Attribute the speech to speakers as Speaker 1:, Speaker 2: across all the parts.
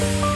Speaker 1: Bye.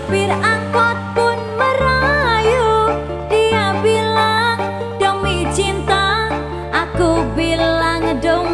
Speaker 1: Sopir angkot pun merayu. Dia bilang demi cinta Aku bilang dong